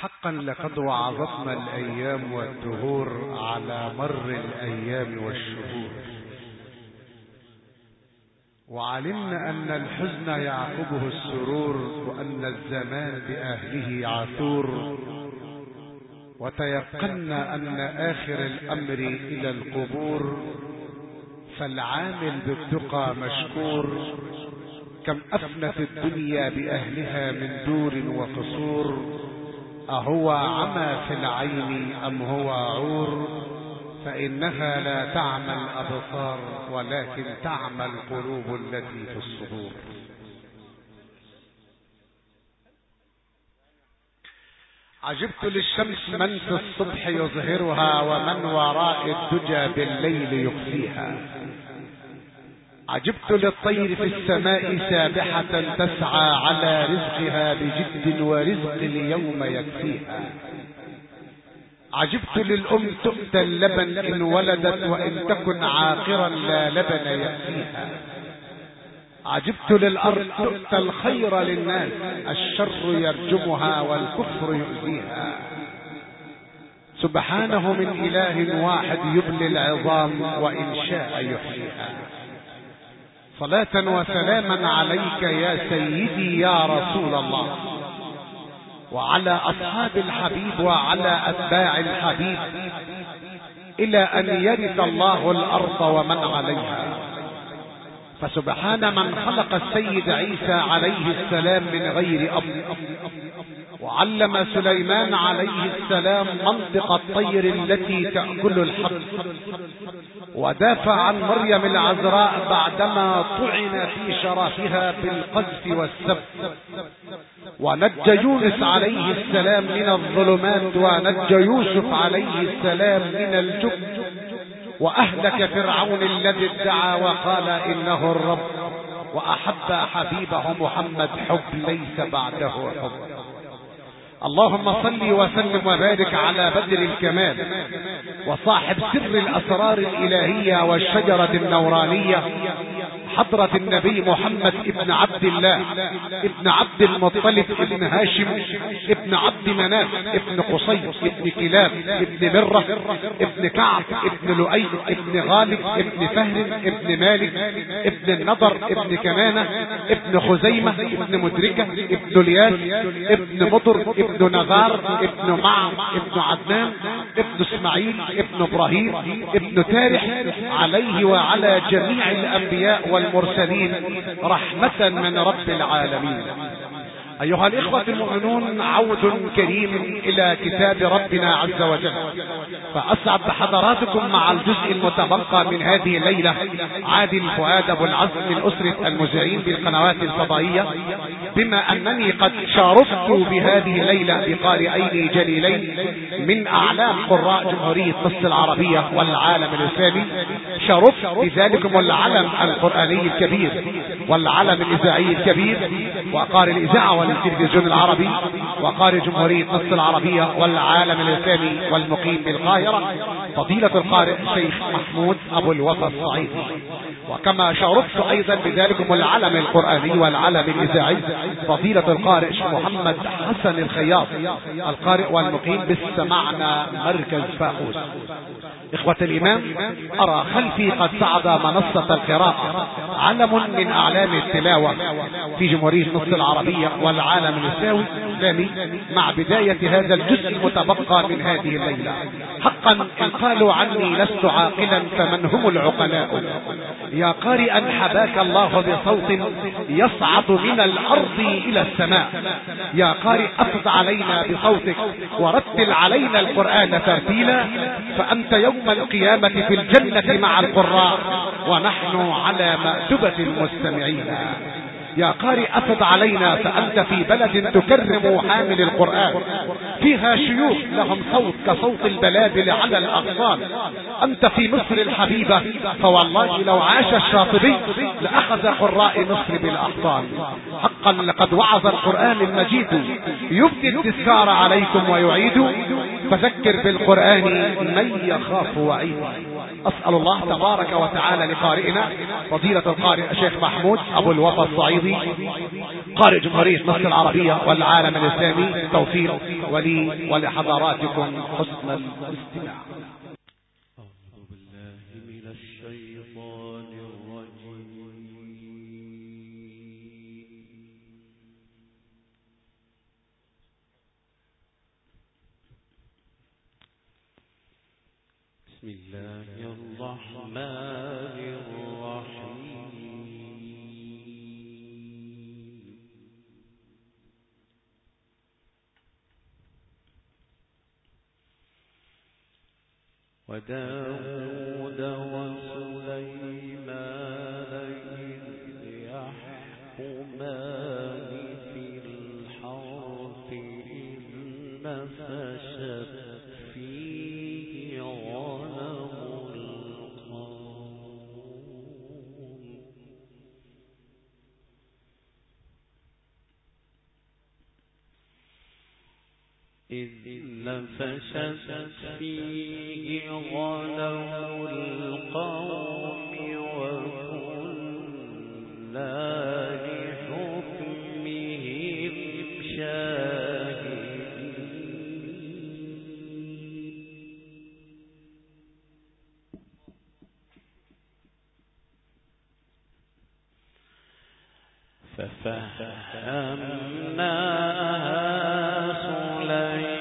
حقا لقد وعظتنا الأيام والدهور على مر الأيام والشهور. وعلمنا أن الحزن يعقبه السرور وأن الزمان بأهله عثور. وتيقنا أن آخر الأمر إلى القبور فالعامل بالتقى مشكور. كم أفنت الدنيا بأهلها من دور وقصور. أهو عمى في العين أم هو عور؟ فإنها لا تعمى الأبصار ولكن تعمى القلوب التي في الصدور. عجبت للشمس من في الصبح يظهرها ومن وراء الدجى بالليل يخفيها. عجبت للطير في السماء سابحة تسعى على رزقها بجد ورزق اليوم يكفيها. عجبت للأم تؤتى اللبن إن ولدت وإن تكن عاقرا لا لبن يأتيها عجبت للأرض تؤتى الخير للناس الشر يرجمها والكفر يؤذيها. سبحانه من إله واحد يبلي العظام وإن شاء يحييها. صلاة وسلاما عليك يا سيدي يا رسول الله. وعلى أصحاب الحبيب وعلى أتباع الحبيب إلى أن يرث الله الأرض ومن عليها. فسبحان من خلق السيد عيسى عليه السلام من غير أب. وعلم سليمان عليه السلام منطق الطير التي تأكل الحب. ودافع عن مريم العذراء بعدما طعن في شرفها بالقذف والسب. ونجى يونس عليه السلام من الظلمات ونجى يوسف عليه السلام من الجب. وأهلك فرعون الذي ادعى وقال إنه الرب. وأحب حبيبه محمد حب ليس بعده حب. اللهم صل وسلم وبارك على بدر الكمال وصاحب سر الأسرار الإلهية والشجرة النورانية حضرة النبي محمد ابن عبد الله ابن عبد المطلب ابن هاشم ابن عبد مناف ابن قصي ابن كلاب ابن مرة ابن كعب ابن لؤي ابن غالب ابن فهر ابن مالك ابن النضر ابن كنانة ابن خزيمة ابن مدركة ابن لياس ابن مطر ابن نغار ابن معم ابن عدنان ابن اسماعيل ابن إبراهيم ابن تارح عليه وعلى جميع الأنبياء والمرسلين رحمة من رب العالمين. أيها الإخوة المؤمنون عود كريم إلى كتاب ربنا عز وجل. فأسعد بحضراتكم مع الجزء المتبقى من هذه الليلة عادل فؤاد أبو العزم من أسرة المذيعين بالقنوات الفضائية بما أنني قد شاركت بهذه الليلة بقارئين جليلين من أعلام قراء جمهورية مصر العربية والعالم الإسلامي. شرفت بذلكم العلم القرآني الكبير والعلم الإذاعي الكبير وقارئ الإذاعة التلفزيون العربي وقارئ جمهورية مصر العربية والعالم الإسلامي والمقيم بالقاهرة فضيلة القارئ الشيخ محمود أبو الوفا الصعيدي. وكما شرفت أيضا بذلكم العلم القرآني والعلم الإذاعي فضيلة القارئ محمد حسن الخياط القارئ والمقيم بالسمعنا مركز فاقوس. إخوة الإمام أرى خلفي قد صعد منصة القراءة علم من أعلام التلاوة في جمهورية مصر العربية والعالم الإسلامي مع بداية هذا الجزء المتبقى من هذه الليلة. حقا إن قالوا عني لست عاقلا فمن هم العقلاء؟ يا قارئا حباك الله بصوت يصعد من الأرض إلى السماء. يا قارئ أفض علينا بصوتك ورتل علينا القرآن ترتيلا فأنت يوم القيامة في الجنة مع القراء ونحن على مأتبة المستمعين يا قارئ أفض علينا فأنت في بلد تكرم حامل القرآن. فيها شيوخ لهم صوت كصوت البلابل على الأغصان. أنت في مصر الحبيبة فوالله لو عاش الشاطبي لأخذ قراء مصر بالأحضان حقا لقد وعظ القرآن المجيد. يبدي التذكار عليكم ويعيد. فذكر بالقرآن من يخاف وعيد. أسأل الله تبارك وتعالى لقارئنا فضيلة القارئ الشيخ محمود أبو الوفا الصعيدي قارئ جمهورية مصر العربية والعالم الإسلامي توفيق ولي ولحضراتكم حسن الاستماع. بسم الله. الرحمن الرحيم. وداود إذ نفشت فيه غنم القوم ففهمناها سليمان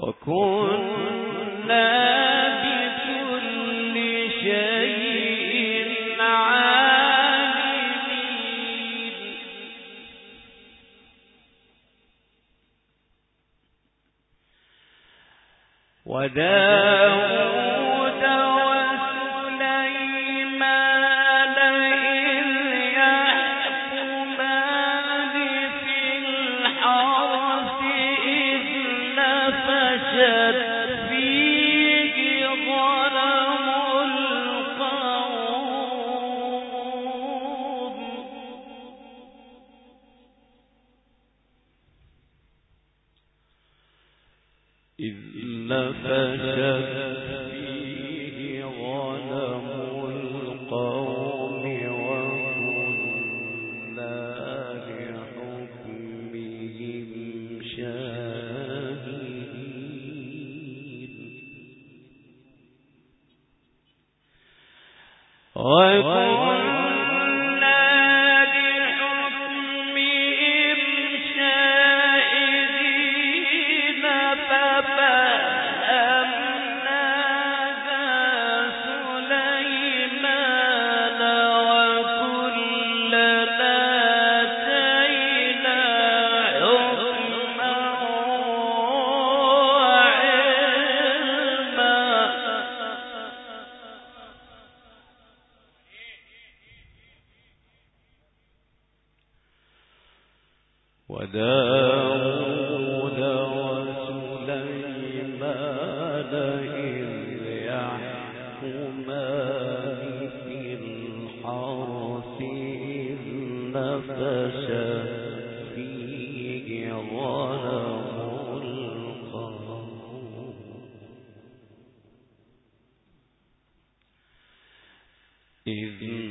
وكنا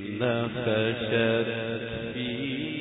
إذ نفشت فيه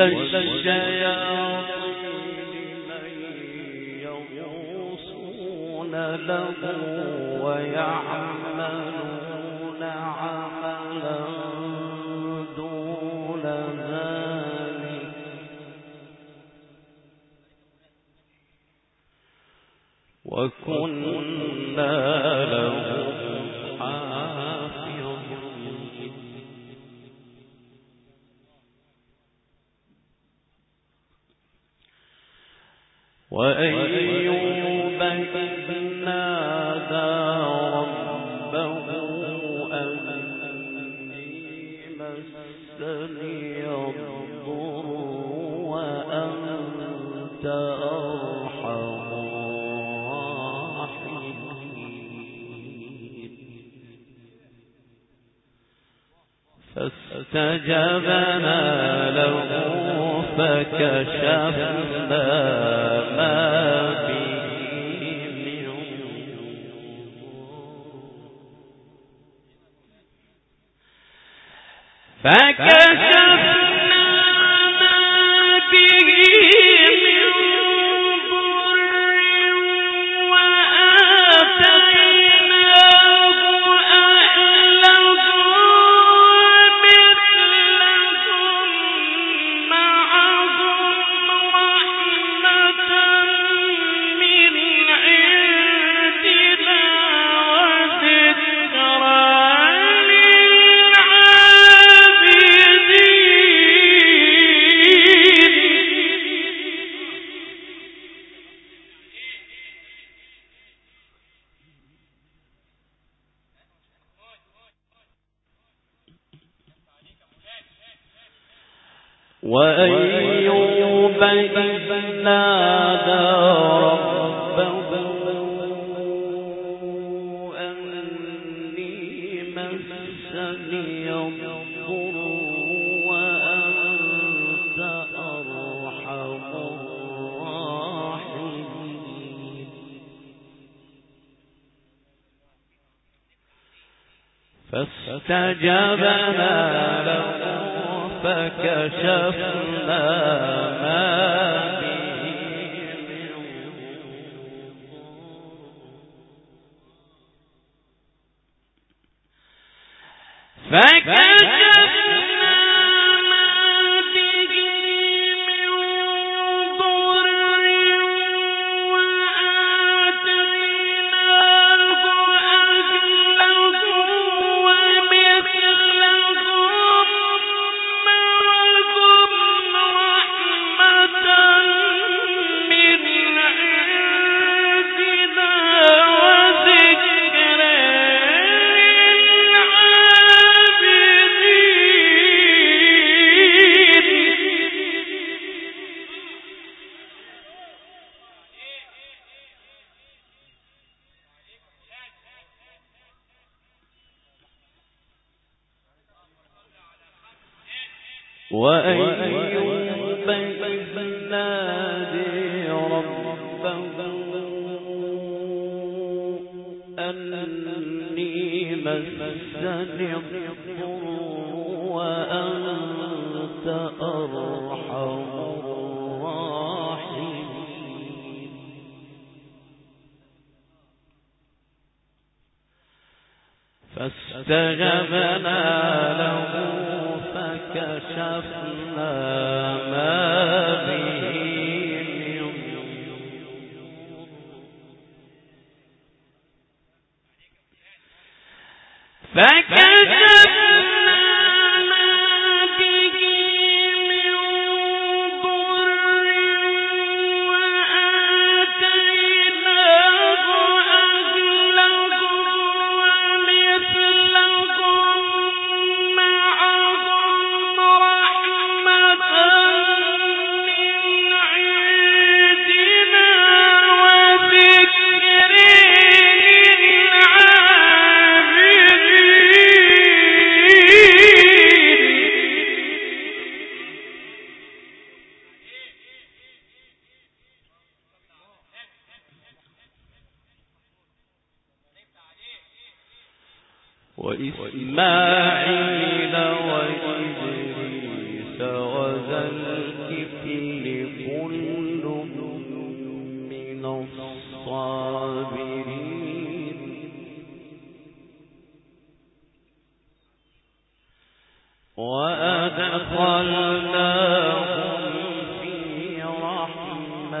ومن الشياطين فكشفنا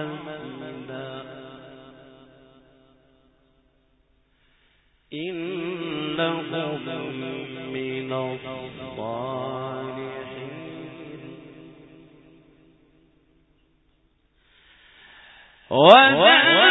رحمتنا إنهم من الصالحين وذنون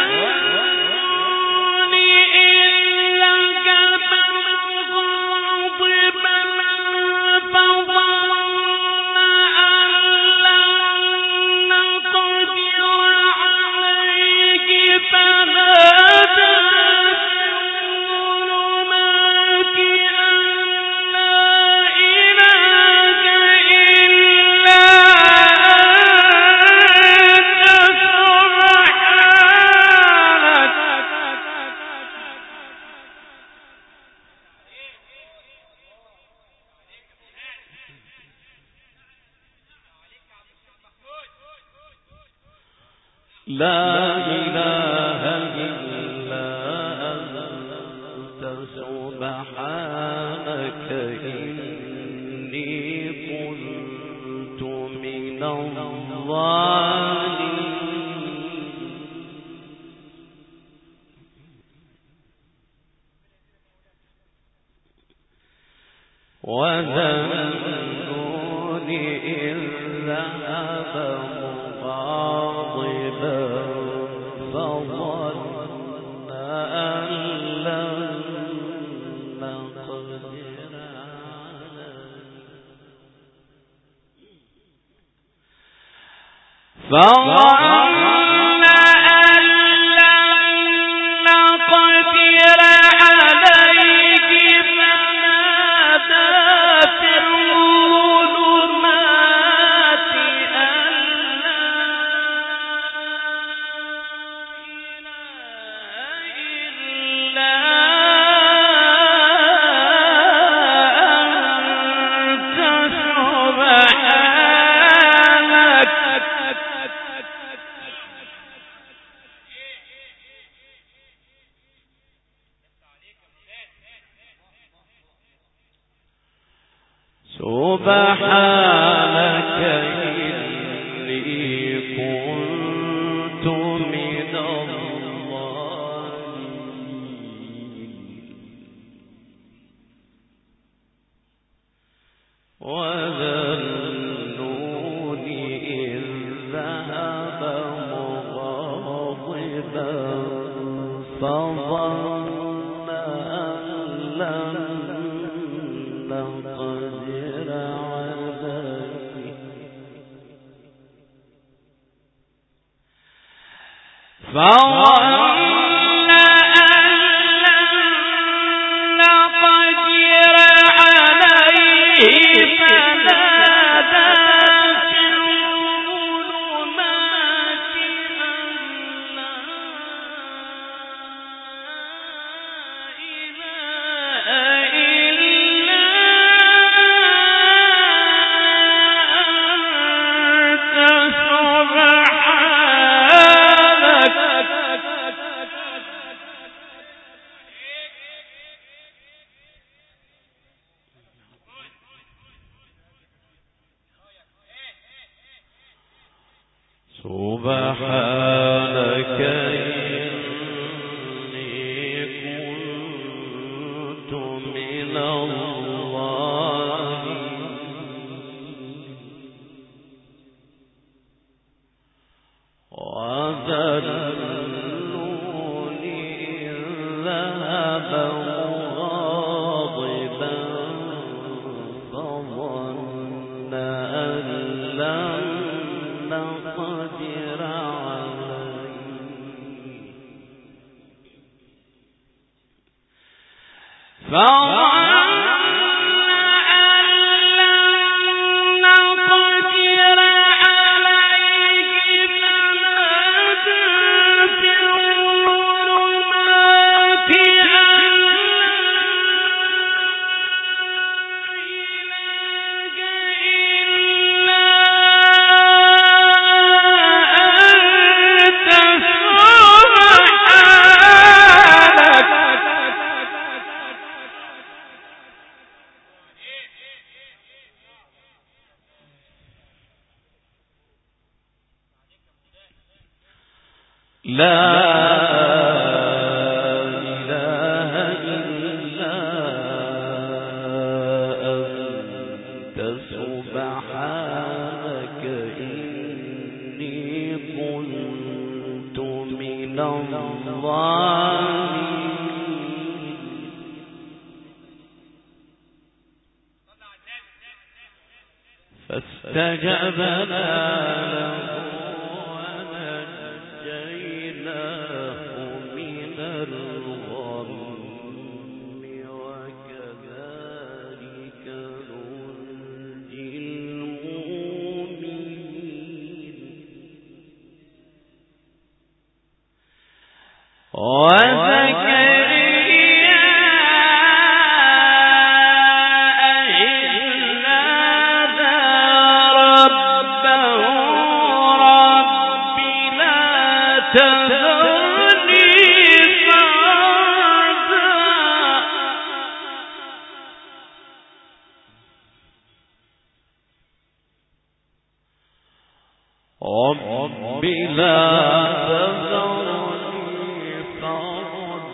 نقدر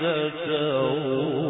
تتقون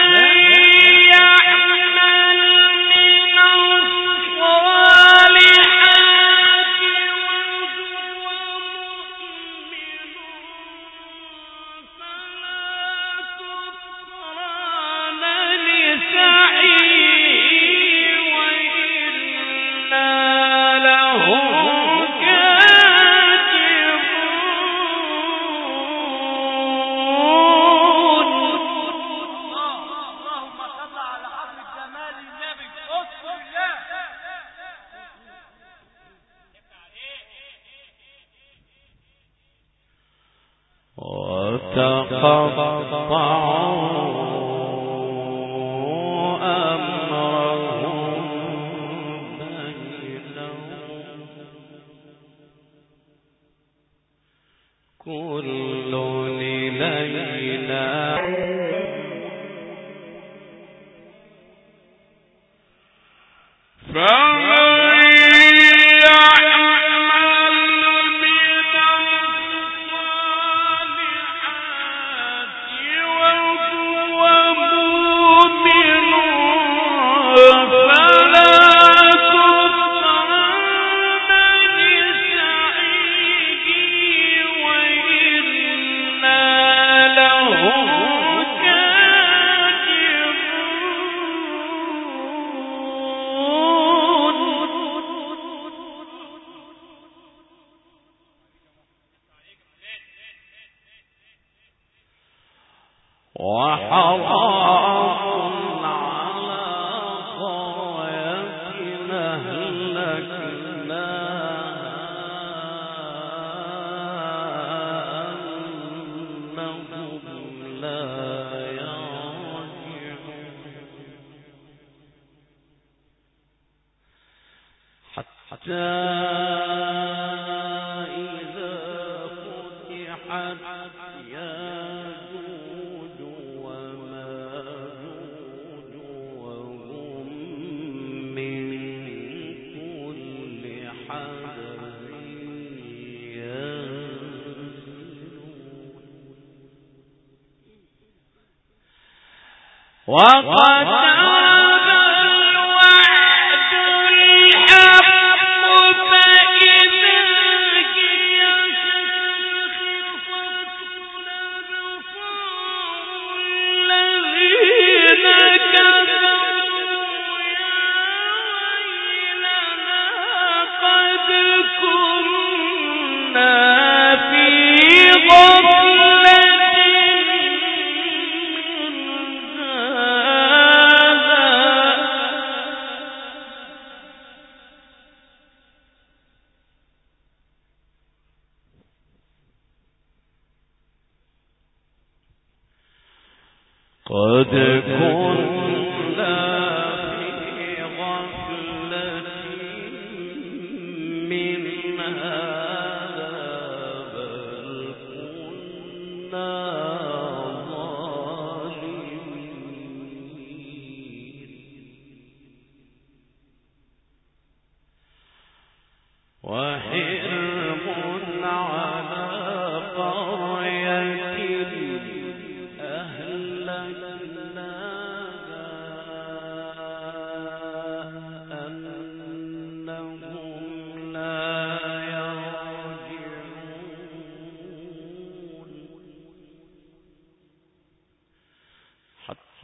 وقد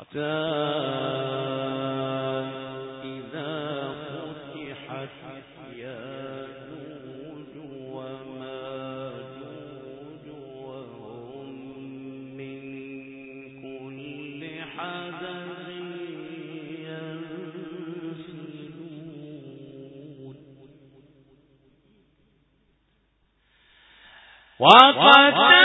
حتى إذا فتحت يا جوج وما وماجوج وهم من كل حدب ينسلون. وقد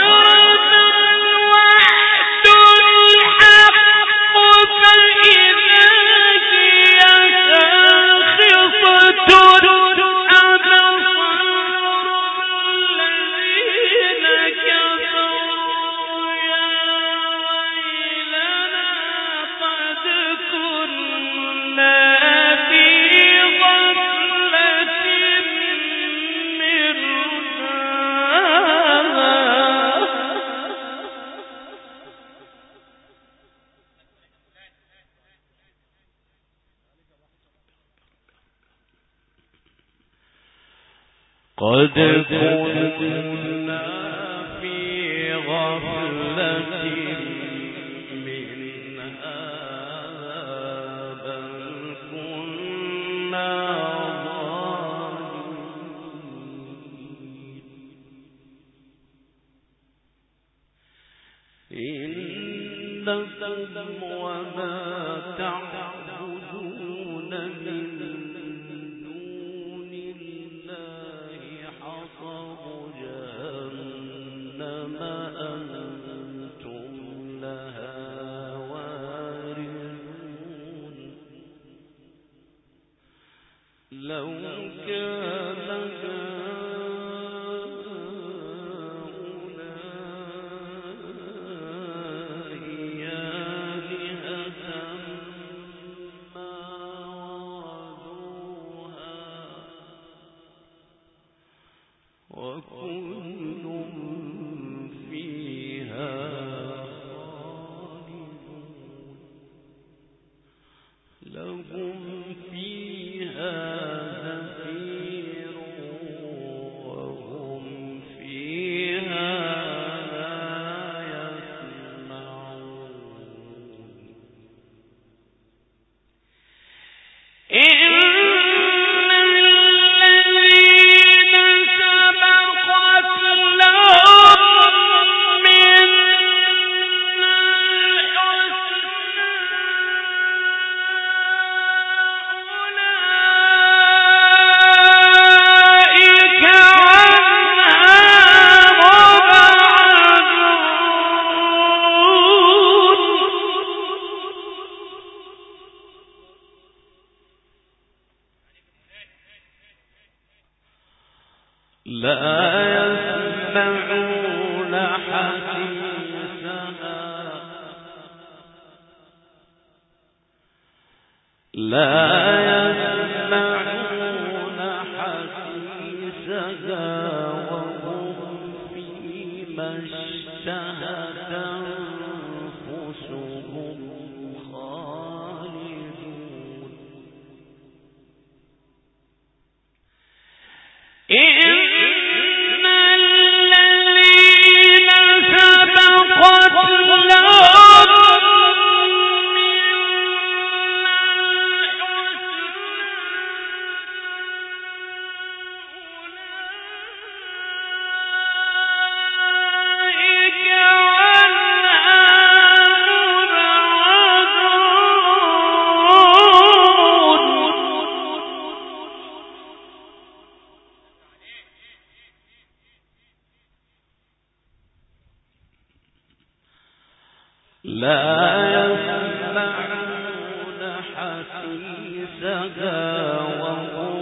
وهم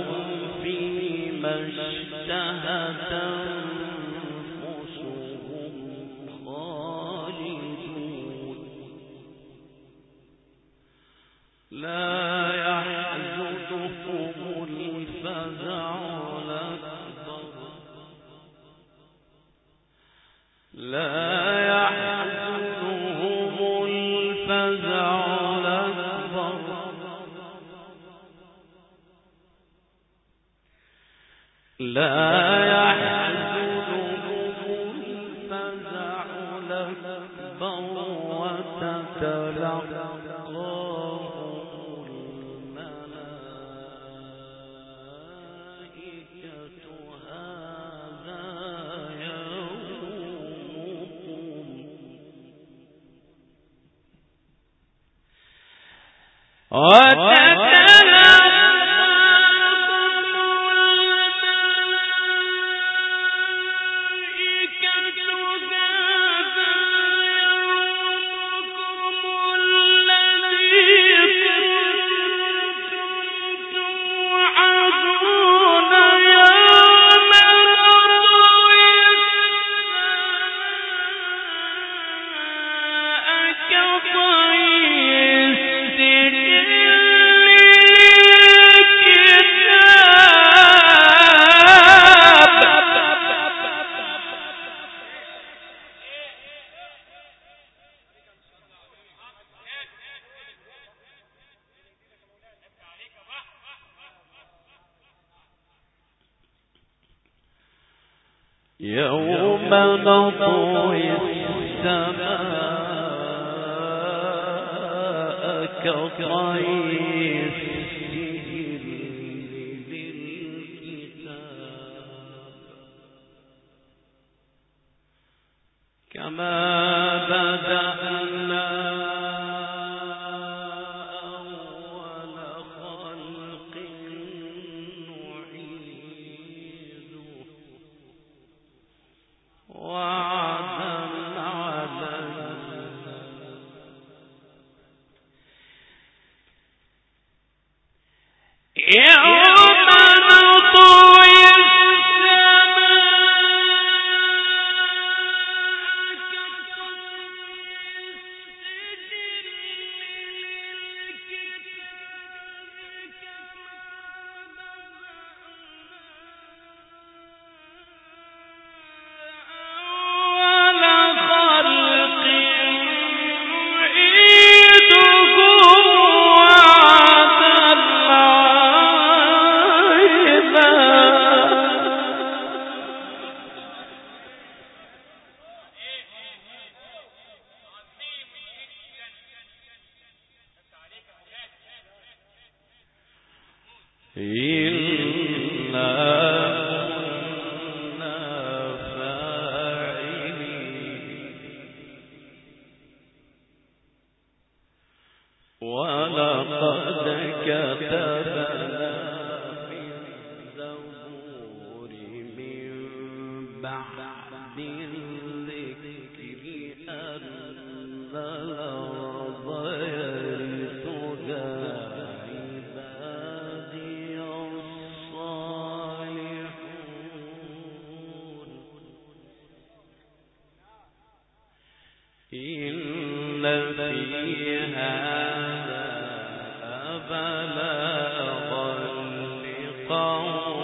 اور السماء كطي لقوم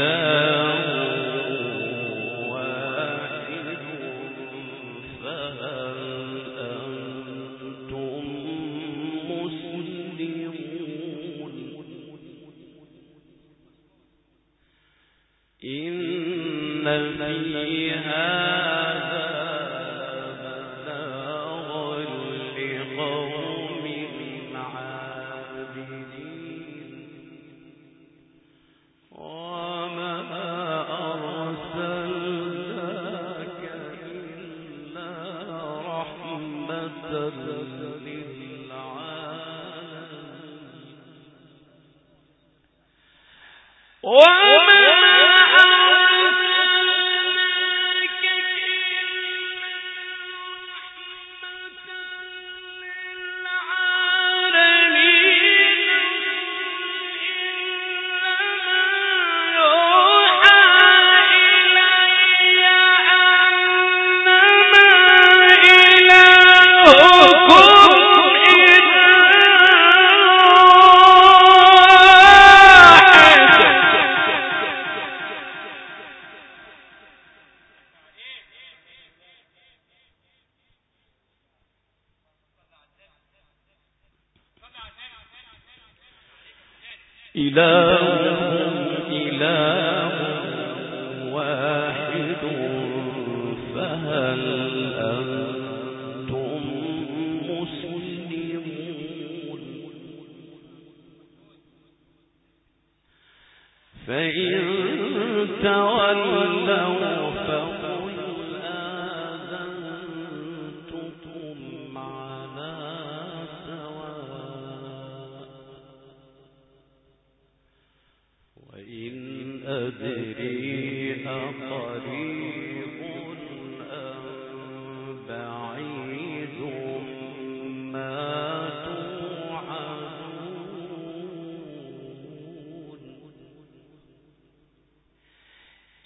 إله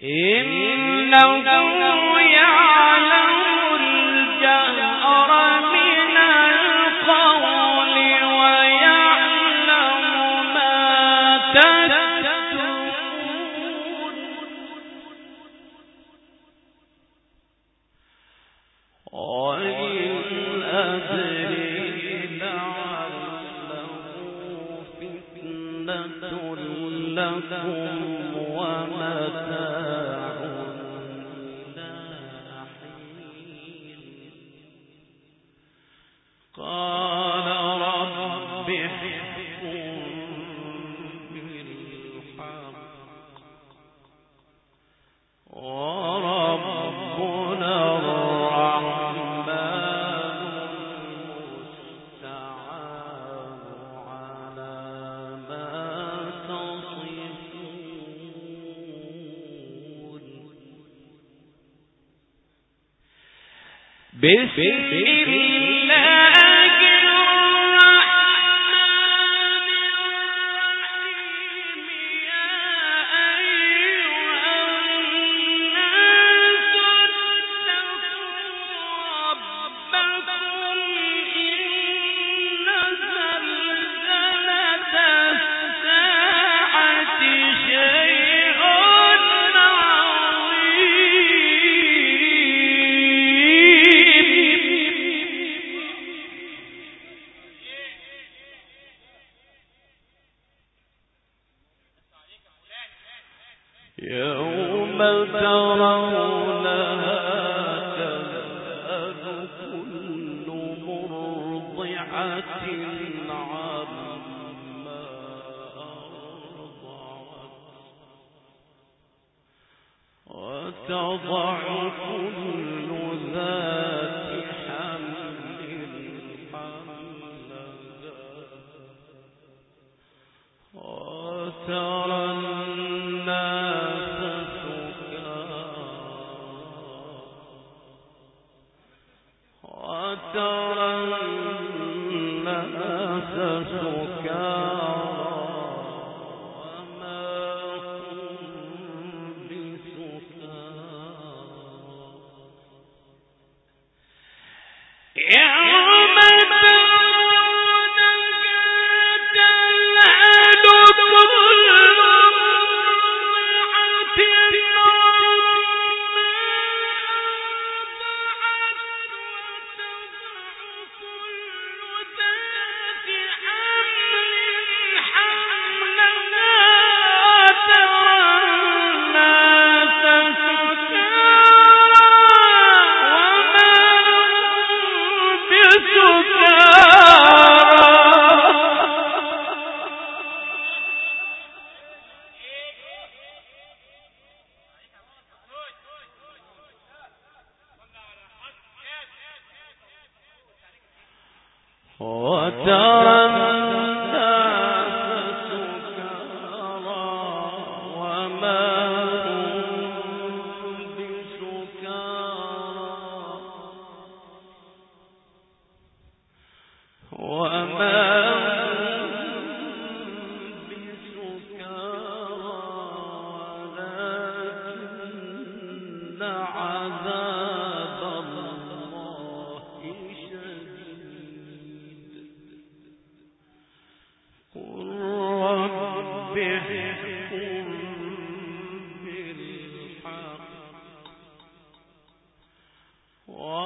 إنه وتضع كل ذات Whoa.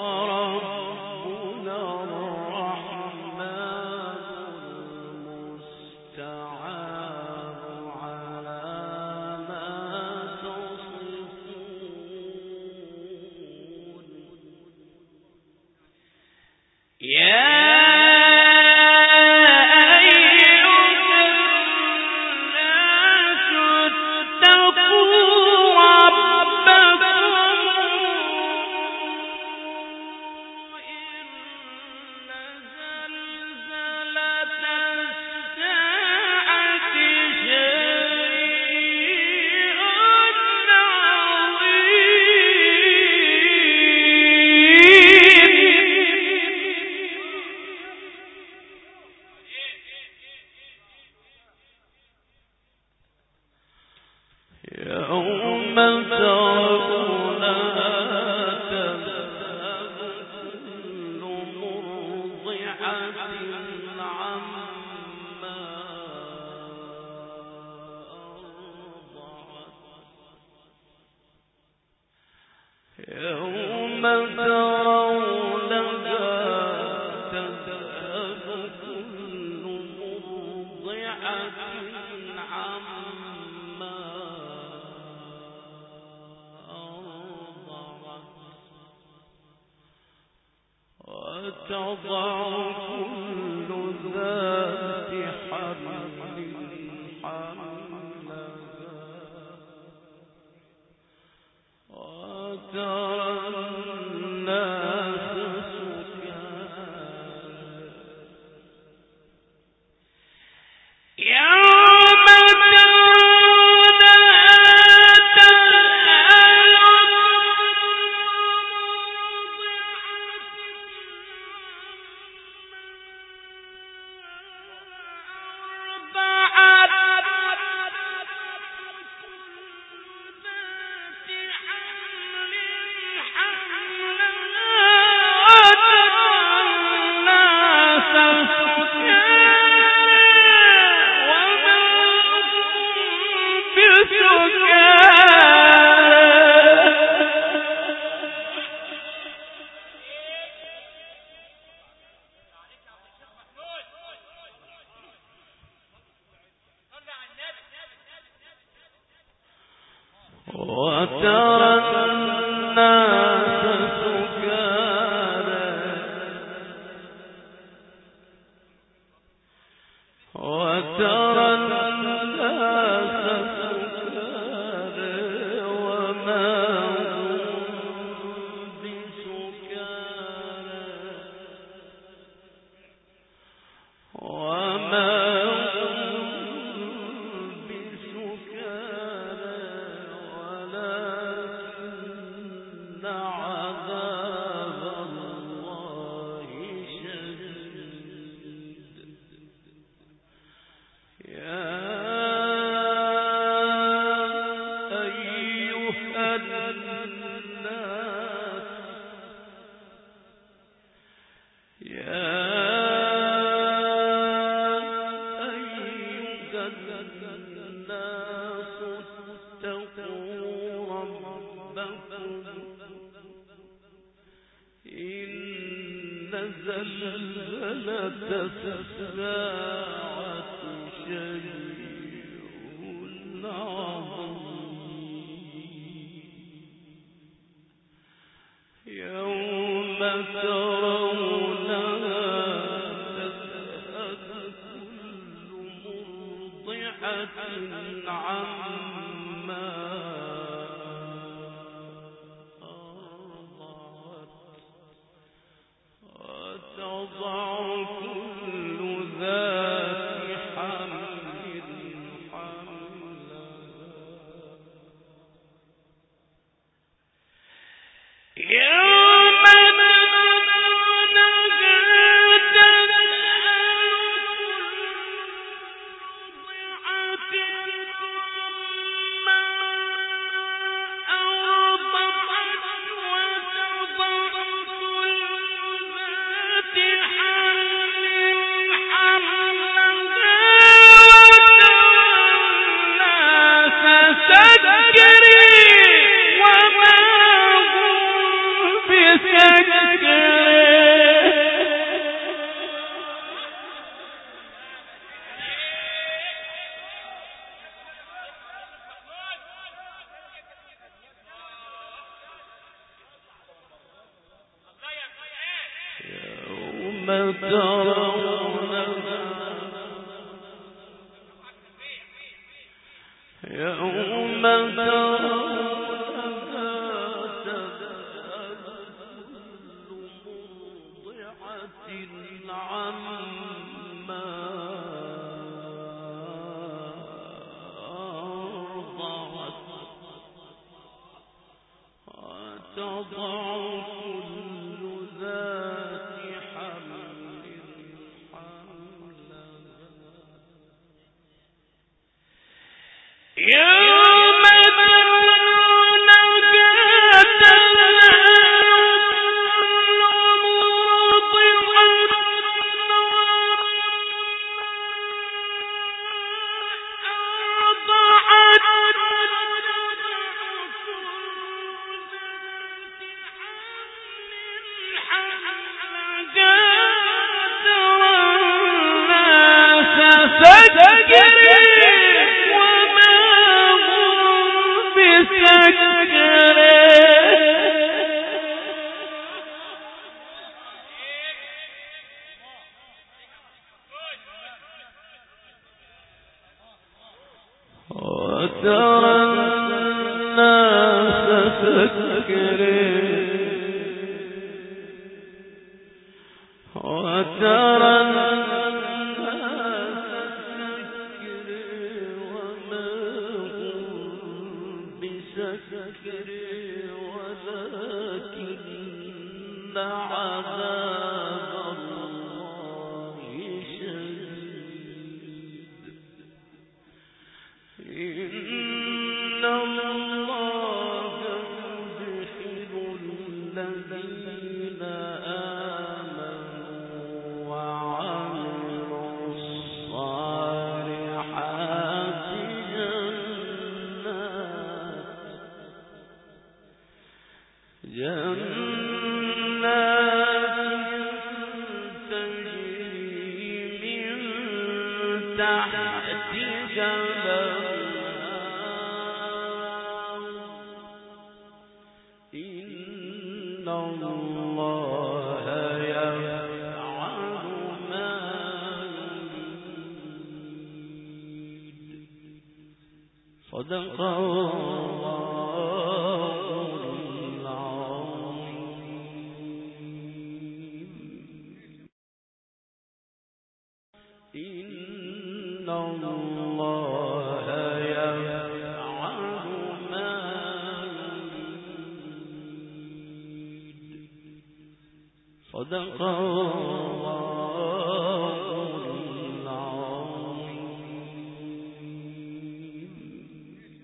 صدق